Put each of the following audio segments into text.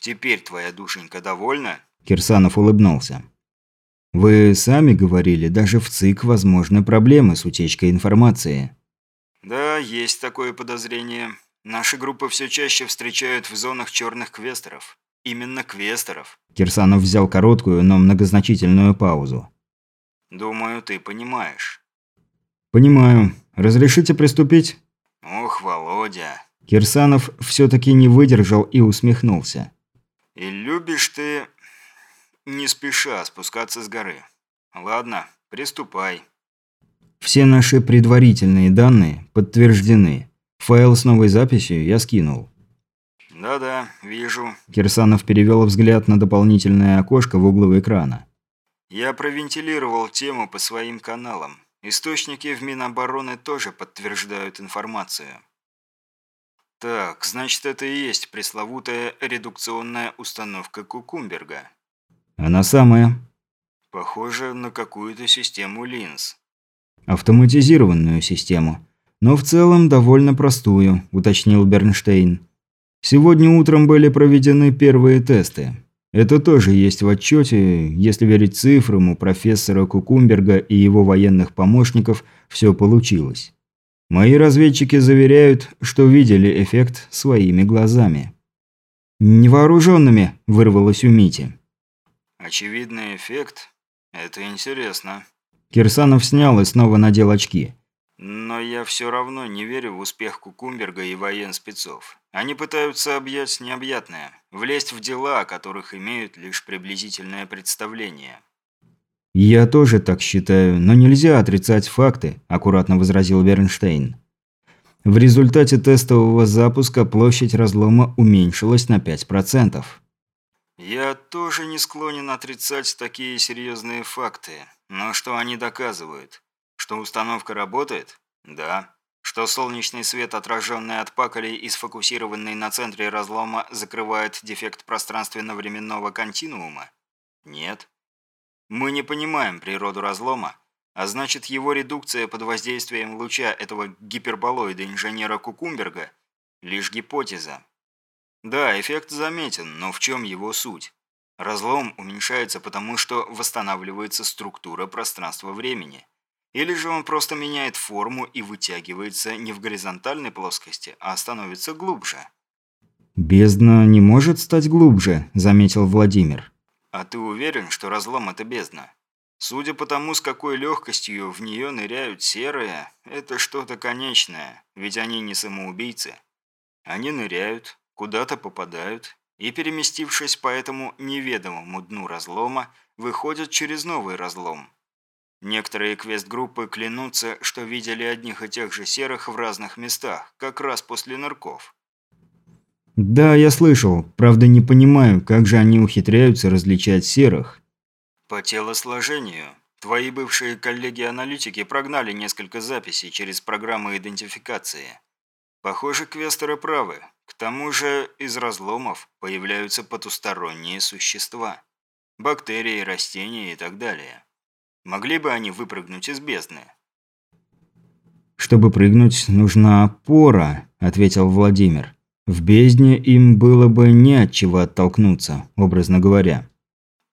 Теперь твоя душенька довольна?» Кирсанов улыбнулся. «Вы сами говорили, даже в ЦИК возможны проблемы с утечкой информации». «Да, есть такое подозрение. Наши группы все чаще встречают в зонах черных квестеров. Именно квестеров». Кирсанов взял короткую, но многозначительную паузу. «Думаю, ты понимаешь». «Понимаю. Разрешите приступить?» «Ох, Володя». Кирсанов все-таки не выдержал и усмехнулся. «И любишь ты не спеша спускаться с горы. Ладно, приступай». Все наши предварительные данные подтверждены. Файл с новой записью я скинул. «Да-да, вижу». Кирсанов перевел взгляд на дополнительное окошко в углу экрана. «Я провентилировал тему по своим каналам. Источники в Минобороны тоже подтверждают информацию. Так, значит, это и есть пресловутая редукционная установка Кукумберга. Она самая. Похоже на какую-то систему линз. Автоматизированную систему. Но в целом довольно простую, уточнил Бернштейн. Сегодня утром были проведены первые тесты. Это тоже есть в отчете, если верить цифрам, у профессора Кукумберга и его военных помощников все получилось. Мои разведчики заверяют, что видели эффект своими глазами. «Невооруженными», – вырвалось у Мити. «Очевидный эффект? Это интересно». Кирсанов снял и снова надел очки. Но я все равно не верю в успех Кукумберга и военспецов. Они пытаются объять необъятное, влезть в дела, о которых имеют лишь приблизительное представление. «Я тоже так считаю, но нельзя отрицать факты», – аккуратно возразил Бернштейн. В результате тестового запуска площадь разлома уменьшилась на 5%. «Я тоже не склонен отрицать такие серьезные факты. Но что они доказывают? Что установка работает? Да. Что солнечный свет, отраженный от паколей и сфокусированный на центре разлома, закрывает дефект пространственно-временного континуума? Нет. Мы не понимаем природу разлома, а значит его редукция под воздействием луча этого гиперболоида инженера Кукумберга – лишь гипотеза. Да, эффект заметен, но в чем его суть? Разлом уменьшается потому, что восстанавливается структура пространства-времени. Или же он просто меняет форму и вытягивается не в горизонтальной плоскости, а становится глубже. «Бездна не может стать глубже», – заметил Владимир. «А ты уверен, что разлом – это бездна? Судя по тому, с какой легкостью в нее ныряют серые, это что-то конечное, ведь они не самоубийцы. Они ныряют, куда-то попадают, и, переместившись по этому неведомому дну разлома, выходят через новый разлом – Некоторые квест-группы клянутся, что видели одних и тех же серых в разных местах, как раз после нырков. Да, я слышал. Правда, не понимаю, как же они ухитряются различать серых. По телосложению. Твои бывшие коллеги-аналитики прогнали несколько записей через программы идентификации. Похоже, квестеры правы. К тому же из разломов появляются потусторонние существа. Бактерии, растения и так далее. Могли бы они выпрыгнуть из бездны? «Чтобы прыгнуть, нужна опора», – ответил Владимир. «В бездне им было бы не от чего оттолкнуться, образно говоря».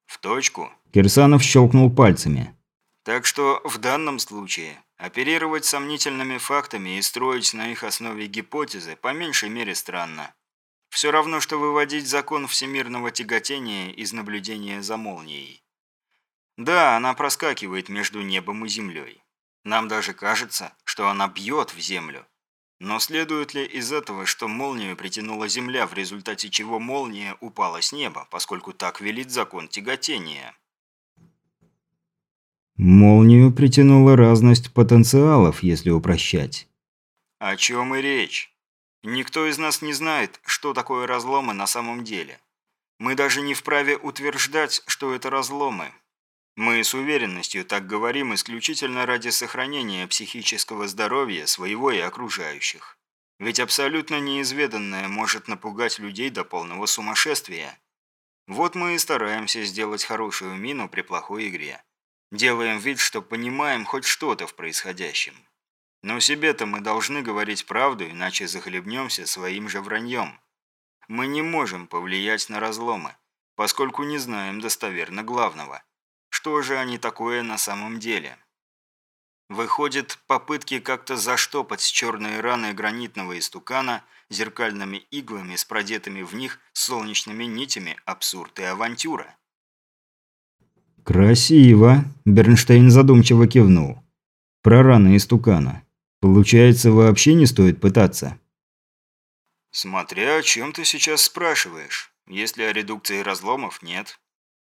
«В точку?» Кирсанов щелкнул пальцами. «Так что в данном случае оперировать сомнительными фактами и строить на их основе гипотезы по меньшей мере странно. Все равно, что выводить закон всемирного тяготения из наблюдения за молнией. Да, она проскакивает между небом и землей. Нам даже кажется, что она бьет в землю. Но следует ли из этого, что молнию притянула Земля, в результате чего молния упала с неба, поскольку так велит закон тяготения? Молнию притянула разность потенциалов, если упрощать. О чем и речь? Никто из нас не знает, что такое разломы на самом деле. Мы даже не вправе утверждать, что это разломы, мы с уверенностью так говорим исключительно ради сохранения психического здоровья своего и окружающих. Ведь абсолютно неизведанное может напугать людей до полного сумасшествия. Вот мы и стараемся сделать хорошую мину при плохой игре. Делаем вид, что понимаем хоть что-то в происходящем. Но себе-то мы должны говорить правду, иначе захлебнемся своим же враньем. Мы не можем повлиять на разломы, поскольку не знаем достоверно главного. Что же они такое на самом деле? Выходит, попытки как-то заштопать черные раны гранитного истукана зеркальными иглами с продетыми в них солнечными нитями – абсурд и авантюра. «Красиво!» – Бернштейн задумчиво кивнул. «Про раны истукана. Получается, вообще не стоит пытаться?» «Смотря о чем ты сейчас спрашиваешь. Если о редукции разломов – нет.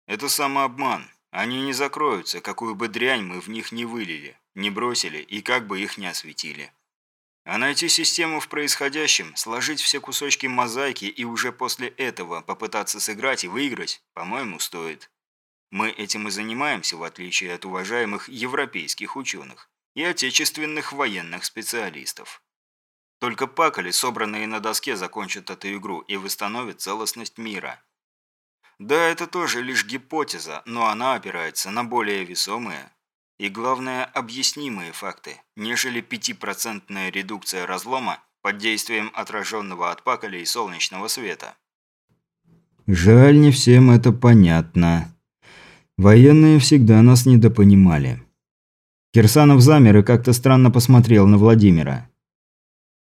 Это самообман. Они не закроются, какую бы дрянь мы в них не вылили, не бросили и как бы их не осветили. А найти систему в происходящем, сложить все кусочки мозаики и уже после этого попытаться сыграть и выиграть, по-моему, стоит. Мы этим и занимаемся, в отличие от уважаемых европейских ученых и отечественных военных специалистов. Только пакали, собранные на доске, закончат эту игру и восстановят целостность мира. Да, это тоже лишь гипотеза, но она опирается на более весомые и, главное, объяснимые факты, нежели пятипроцентная редукция разлома под действием отраженного от пакалей солнечного света. Жаль, не всем это понятно. Военные всегда нас недопонимали. Кирсанов замер и как-то странно посмотрел на Владимира.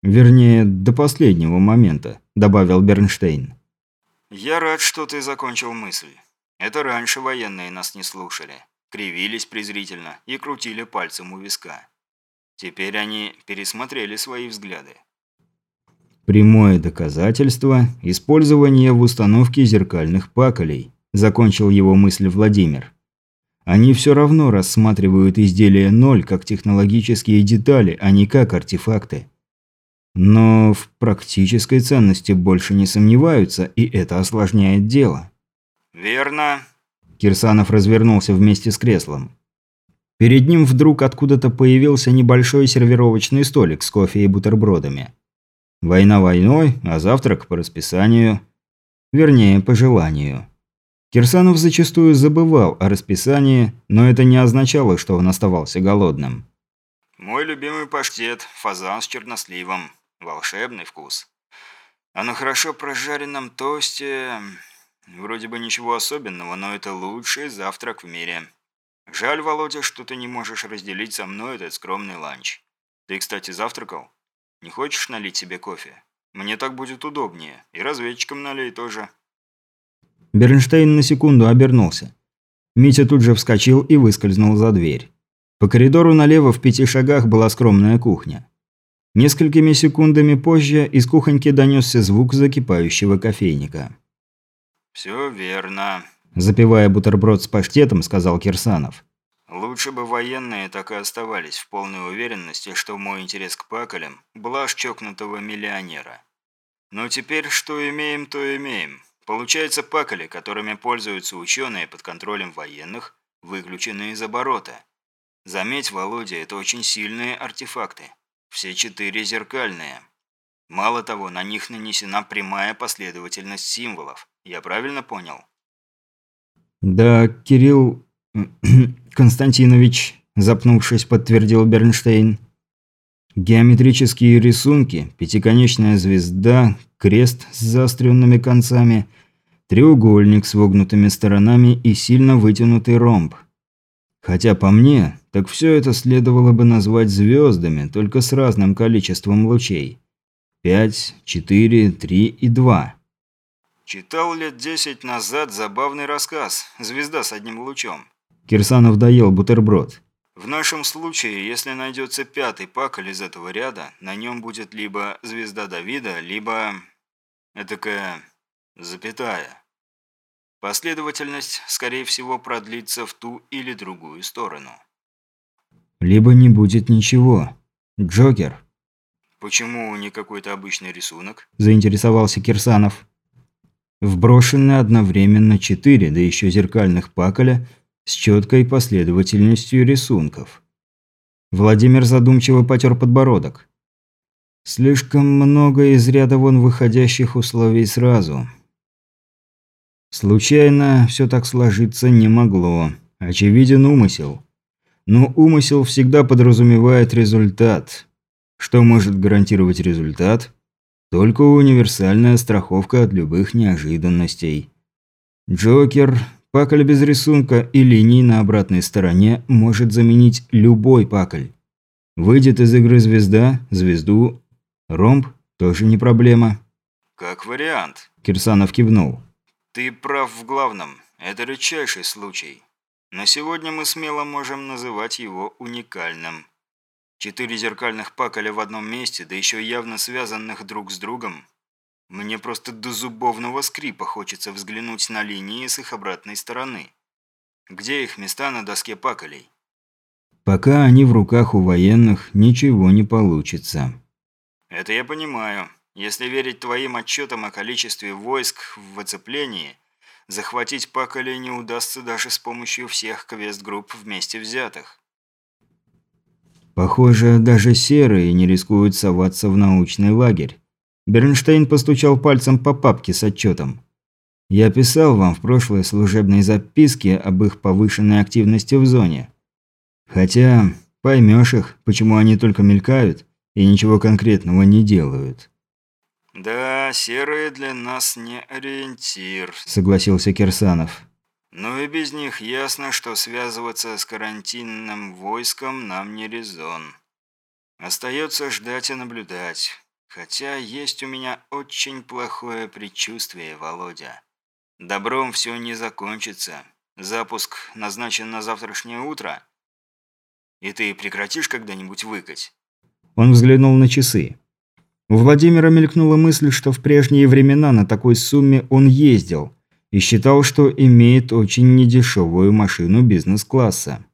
«Вернее, до последнего момента», – добавил Бернштейн. «Я рад, что ты закончил мысль. Это раньше военные нас не слушали, кривились презрительно и крутили пальцем у виска. Теперь они пересмотрели свои взгляды. Прямое доказательство – использование в установке зеркальных паколей, закончил его мысль Владимир. Они все равно рассматривают изделия ноль как технологические детали, а не как артефакты. Но в практической ценности больше не сомневаются, и это осложняет дело. «Верно». Кирсанов развернулся вместе с креслом. Перед ним вдруг откуда-то появился небольшой сервировочный столик с кофе и бутербродами. Война войной, а завтрак по расписанию. Вернее, по желанию. Кирсанов зачастую забывал о расписании, но это не означало, что он оставался голодным. «Мой любимый паштет, фазан с черносливом. Волшебный вкус. А на хорошо прожаренном тосте... Вроде бы ничего особенного, но это лучший завтрак в мире. Жаль, Володя, что ты не можешь разделить со мной этот скромный ланч. Ты, кстати, завтракал? Не хочешь налить себе кофе? Мне так будет удобнее. И разведчикам налей тоже. Бернштейн на секунду обернулся. Митя тут же вскочил и выскользнул за дверь. По коридору налево в пяти шагах была скромная кухня. Несколькими секундами позже из кухоньки донесся звук закипающего кофейника. «Все верно», – запивая бутерброд с паштетом, сказал Кирсанов. «Лучше бы военные так и оставались в полной уверенности, что мой интерес к пакалям – блажь чокнутого миллионера. Но теперь что имеем, то имеем. Получается, пакали, которыми пользуются ученые под контролем военных, выключены из оборота. Заметь, Володя, это очень сильные артефакты. Все четыре зеркальные. Мало того, на них нанесена прямая последовательность символов. Я правильно понял? Да, Кирилл Константинович, запнувшись, подтвердил Бернштейн. Геометрические рисунки, пятиконечная звезда, крест с заостренными концами, треугольник с вогнутыми сторонами и сильно вытянутый ромб – Хотя по мне, так все это следовало бы назвать звездами, только с разным количеством лучей. Пять, четыре, три и два. Читал лет десять назад забавный рассказ «Звезда с одним лучом». Кирсанов доел бутерброд. В нашем случае, если найдется пятый паколь из этого ряда, на нем будет либо звезда Давида, либо... этакая... запятая. Последовательность, скорее всего, продлится в ту или другую сторону. Либо не будет ничего. Джокер. Почему не какой-то обычный рисунок? Заинтересовался Кирсанов. Вброшены одновременно четыре, да еще зеркальных паколя с четкой последовательностью рисунков. Владимир задумчиво потер подбородок. Слишком много из ряда вон выходящих условий сразу. Случайно все так сложиться не могло. Очевиден умысел. Но умысел всегда подразумевает результат. Что может гарантировать результат? Только универсальная страховка от любых неожиданностей. Джокер, пакль без рисунка и линий на обратной стороне может заменить любой пакль. Выйдет из игры звезда, звезду, ромб – тоже не проблема. «Как вариант», – Кирсанов кивнул. «Ты прав в главном. Это редчайший случай. Но сегодня мы смело можем называть его уникальным. Четыре зеркальных паколя в одном месте, да еще явно связанных друг с другом. Мне просто до зубовного скрипа хочется взглянуть на линии с их обратной стороны. Где их места на доске паколей? Пока они в руках у военных, ничего не получится. Это я понимаю. Если верить твоим отчетам о количестве войск в оцеплении, захватить Пакали не удастся даже с помощью всех квест-групп вместе взятых. Похоже, даже серые не рискуют соваться в научный лагерь. Бернштейн постучал пальцем по папке с отчетом. Я писал вам в прошлой служебной записке об их повышенной активности в зоне. Хотя поймешь их, почему они только мелькают и ничего конкретного не делают. «Да, серые для нас не ориентир», – согласился Кирсанов. Но и без них ясно, что связываться с карантинным войском нам не резон. Остается ждать и наблюдать. Хотя есть у меня очень плохое предчувствие, Володя. Добром все не закончится. Запуск назначен на завтрашнее утро. И ты прекратишь когда-нибудь выкать? Он взглянул на часы. У Владимира мелькнула мысль, что в прежние времена на такой сумме он ездил – и считал, что имеет очень недешевую машину бизнес-класса.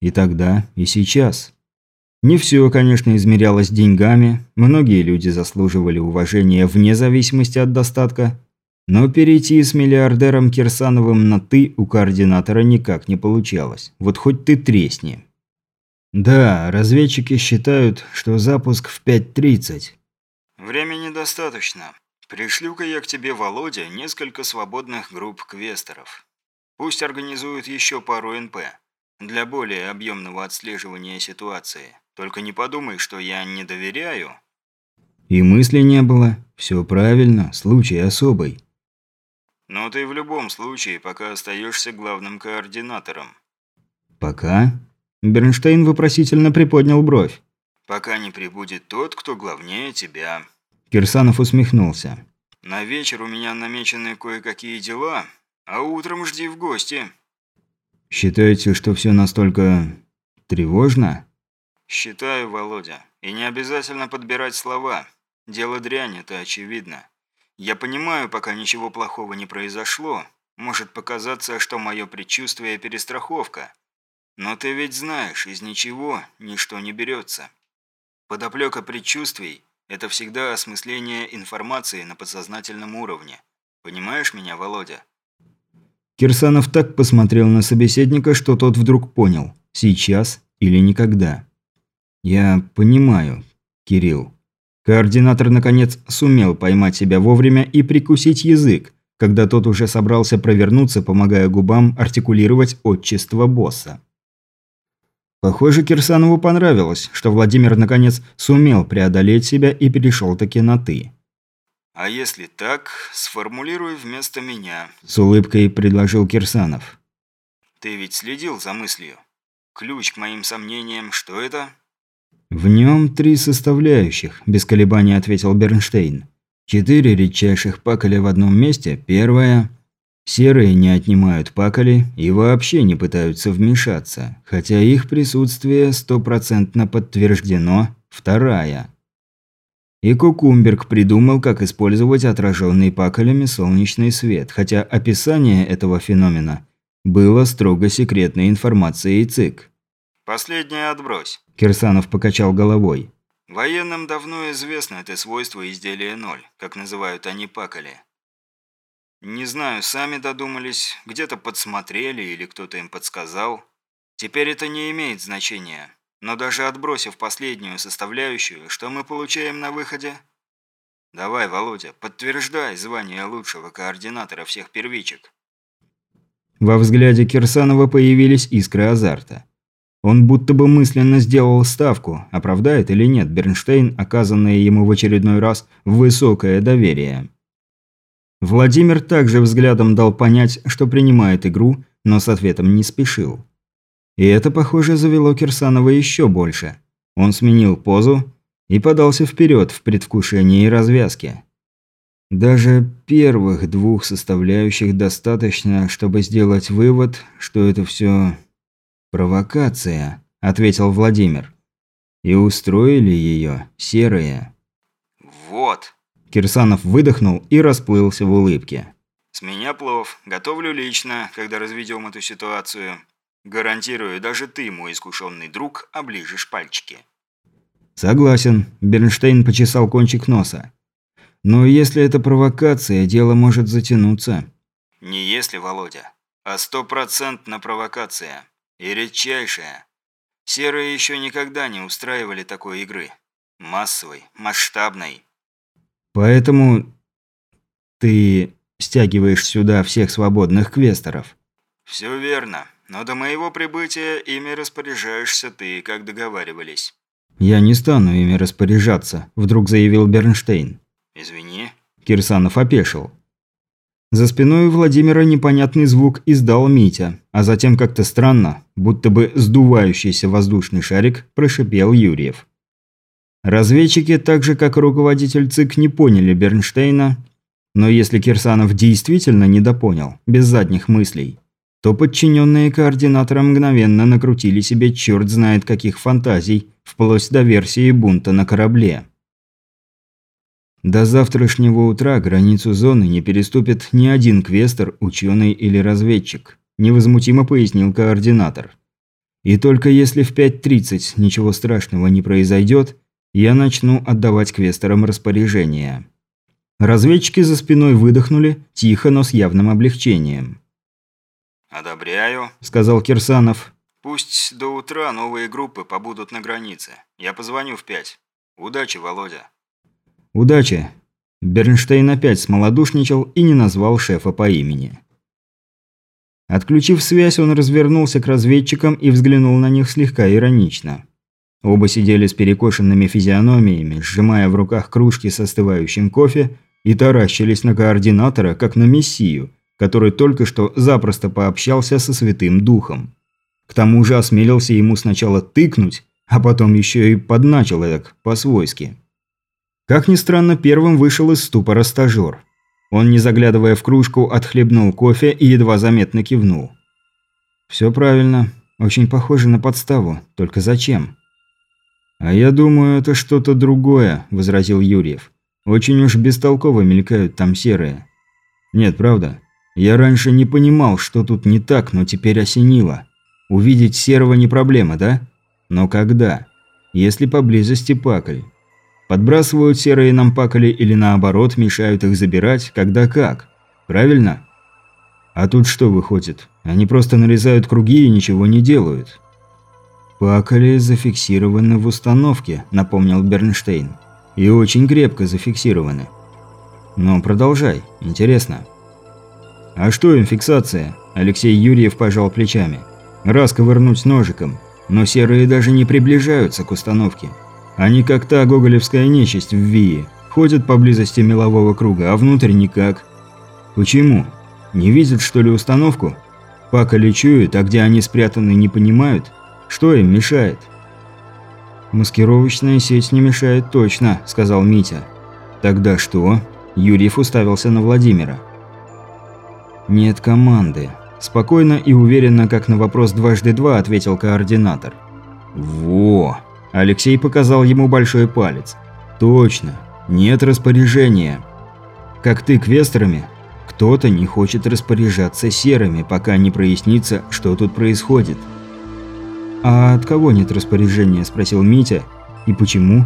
И тогда, и сейчас. Не все, конечно, измерялось деньгами, многие люди заслуживали уважения вне зависимости от достатка, но перейти с миллиардером Кирсановым на «ты» у координатора никак не получалось. Вот хоть ты тресни. Да, разведчики считают, что запуск в 5.30. Времени достаточно. Пришлю-ка я к тебе, Володя, несколько свободных групп квестеров. Пусть организуют еще пару НП. Для более объемного отслеживания ситуации. Только не подумай, что я не доверяю. И мысли не было. Все правильно, случай особый. Но ты в любом случае пока остаешься главным координатором. Пока? Бернштейн вопросительно приподнял бровь. Пока не прибудет тот, кто главнее тебя. Кирсанов усмехнулся. «На вечер у меня намечены кое-какие дела, а утром жди в гости». «Считаете, что все настолько... тревожно?» «Считаю, Володя. И не обязательно подбирать слова. Дело дрянь, это очевидно. Я понимаю, пока ничего плохого не произошло. Может показаться, что мое предчувствие – перестраховка. Но ты ведь знаешь, из ничего ничто не берется. Подоплека предчувствий это всегда осмысление информации на подсознательном уровне. Понимаешь меня, Володя? Кирсанов так посмотрел на собеседника, что тот вдруг понял. Сейчас или никогда. Я понимаю, Кирилл. Координатор, наконец, сумел поймать себя вовремя и прикусить язык, когда тот уже собрался провернуться, помогая губам артикулировать отчество босса. Похоже, Кирсанову понравилось, что Владимир наконец сумел преодолеть себя и перешел таки на «ты». «А если так, сформулируй вместо меня», – с улыбкой предложил Кирсанов. «Ты ведь следил за мыслью. Ключ к моим сомнениям, что это?» «В нем три составляющих», – без колебаний ответил Бернштейн. «Четыре редчайших паколя в одном месте. Первая Серые не отнимают пакали и вообще не пытаются вмешаться, хотя их присутствие стопроцентно подтверждено. Вторая. И Кукумберг придумал, как использовать отраженный пакалями солнечный свет, хотя описание этого феномена было строго секретной информацией ЦИК. «Последнее отбрось», – Кирсанов покачал головой. «Военным давно известно это свойство изделия ноль, как называют они пакали. Не знаю, сами додумались, где-то подсмотрели или кто-то им подсказал. Теперь это не имеет значения. Но даже отбросив последнюю составляющую, что мы получаем на выходе? Давай, Володя, подтверждай звание лучшего координатора всех первичек. Во взгляде Кирсанова появились искры азарта. Он будто бы мысленно сделал ставку, оправдает или нет Бернштейн, оказанное ему в очередной раз высокое доверие. Владимир также взглядом дал понять, что принимает игру, но с ответом не спешил. И это, похоже, завело Кирсанова еще больше. Он сменил позу и подался вперед в предвкушении развязки. Даже первых двух составляющих достаточно, чтобы сделать вывод, что это все провокация, ответил Владимир. И устроили ее серые. Вот. Кирсанов выдохнул и расплылся в улыбке. С меня плов. Готовлю лично, когда разведем эту ситуацию. Гарантирую, даже ты, мой искушенный друг, оближешь пальчики. Согласен. Бернштейн почесал кончик носа. Но если это провокация, дело может затянуться. Не если, Володя, а стопроцентно провокация. И редчайшая. Серые еще никогда не устраивали такой игры. Массовой, масштабной. Поэтому ты стягиваешь сюда всех свободных квесторов. Все верно. Но до моего прибытия ими распоряжаешься ты, как договаривались. Я не стану ими распоряжаться, вдруг заявил Бернштейн. «Извини». Кирсанов опешил. За спиной Владимира непонятный звук издал Митя, а затем как-то странно, будто бы сдувающийся воздушный шарик, прошипел Юрьев. Разведчики, так же как руководитель ЦИК, не поняли Бернштейна, но если Кирсанов действительно недопонял, без задних мыслей, то подчиненные координатора мгновенно накрутили себе черт знает каких фантазий, вплоть до версии бунта на корабле. До завтрашнего утра границу зоны не переступит ни один квестер, ученый или разведчик, невозмутимо пояснил координатор. И только если в 5.30 ничего страшного не произойдет, я начну отдавать квестерам распоряжения. Разведчики за спиной выдохнули, тихо, но с явным облегчением. «Одобряю», – сказал Кирсанов. «Пусть до утра новые группы побудут на границе. Я позвоню в пять. Удачи, Володя». «Удачи!» Бернштейн опять смолодушничал и не назвал шефа по имени. Отключив связь, он развернулся к разведчикам и взглянул на них слегка иронично. Оба сидели с перекошенными физиономиями, сжимая в руках кружки с остывающим кофе и таращились на координатора, как на мессию, который только что запросто пообщался со Святым Духом. К тому же осмелился ему сначала тыкнуть, а потом еще и подначил это по-свойски. Как ни странно, первым вышел из ступора стажер. Он, не заглядывая в кружку, отхлебнул кофе и едва заметно кивнул. «Все правильно. Очень похоже на подставу. Только зачем?» «А я думаю, это что-то другое», – возразил Юрьев. «Очень уж бестолково мелькают там серые». «Нет, правда. Я раньше не понимал, что тут не так, но теперь осенило. Увидеть серого не проблема, да? Но когда? Если поблизости пакль. Подбрасывают серые нам пакали или наоборот мешают их забирать, когда как. Правильно? А тут что выходит? Они просто нарезают круги и ничего не делают. «Пакали зафиксированы в установке», – напомнил Бернштейн. «И очень крепко зафиксированы». «Но продолжай. Интересно». «А что им фиксация?» – Алексей Юрьев пожал плечами. «Раз ковырнуть ножиком. Но серые даже не приближаются к установке. Они как та гоголевская нечисть в Вии. Ходят поблизости мелового круга, а внутрь никак. Почему? Не видят, что ли, установку? Пака лечуют, а где они спрятаны, не понимают? Что им мешает? «Маскировочная сеть не мешает точно», – сказал Митя. «Тогда что?» – Юрьев уставился на Владимира. «Нет команды», – спокойно и уверенно, как на вопрос дважды два, ответил координатор. «Во!» Алексей показал ему большой палец. «Точно. Нет распоряжения. Как ты квестерами, кто-то не хочет распоряжаться серыми, пока не прояснится, что тут происходит». «А от кого нет распоряжения?» – спросил Митя. «И почему?»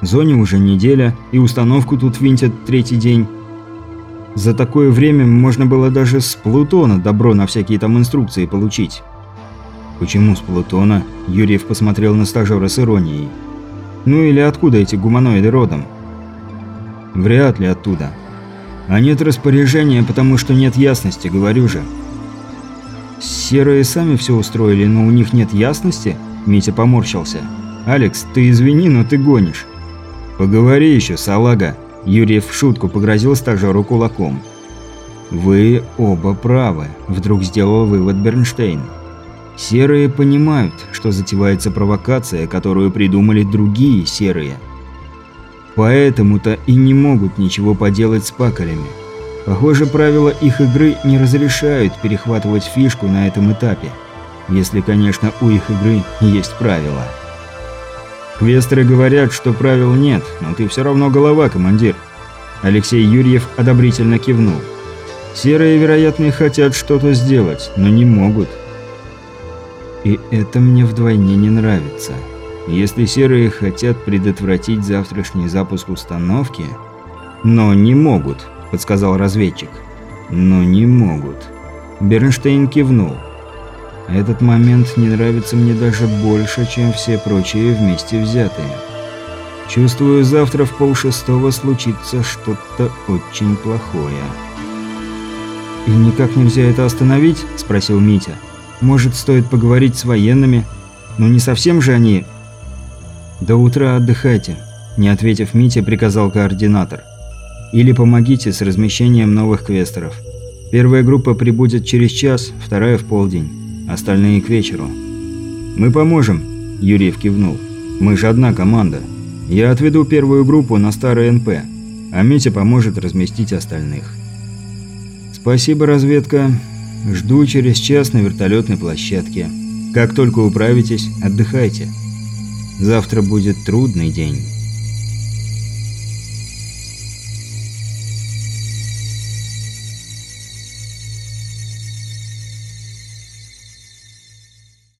«Зоне уже неделя, и установку тут винтят третий день. За такое время можно было даже с Плутона добро на всякие там инструкции получить». «Почему с Плутона?» – Юрьев посмотрел на стажера с иронией. «Ну или откуда эти гуманоиды родом?» «Вряд ли оттуда. А нет распоряжения, потому что нет ясности, говорю же». «Серые сами все устроили, но у них нет ясности?» Митя поморщился. «Алекс, ты извини, но ты гонишь». «Поговори еще, салага!» Юрьев в шутку погрозил стажеру кулаком. «Вы оба правы», – вдруг сделал вывод Бернштейн. «Серые понимают, что затевается провокация, которую придумали другие серые. Поэтому-то и не могут ничего поделать с пакалями. Похоже, правила их игры не разрешают перехватывать фишку на этом этапе. Если, конечно, у их игры есть правила. Квестеры говорят, что правил нет, но ты все равно голова, командир. Алексей Юрьев одобрительно кивнул. Серые, вероятно, хотят что-то сделать, но не могут. И это мне вдвойне не нравится. Если серые хотят предотвратить завтрашний запуск установки, но не могут, подсказал разведчик. Но не могут. Бернштейн кивнул. Этот момент не нравится мне даже больше, чем все прочие вместе взятые. Чувствую, завтра в полшестого случится что-то очень плохое. «И никак нельзя это остановить?» – спросил Митя. «Может, стоит поговорить с военными? Но не совсем же они...» «До утра отдыхайте», – не ответив Митя, приказал координатор. Или помогите с размещением новых квестеров. Первая группа прибудет через час, вторая в полдень. Остальные к вечеру. «Мы поможем», – Юрьев кивнул. «Мы же одна команда. Я отведу первую группу на старый НП, а Митя поможет разместить остальных». «Спасибо, разведка. Жду через час на вертолетной площадке. Как только управитесь, отдыхайте. Завтра будет трудный день».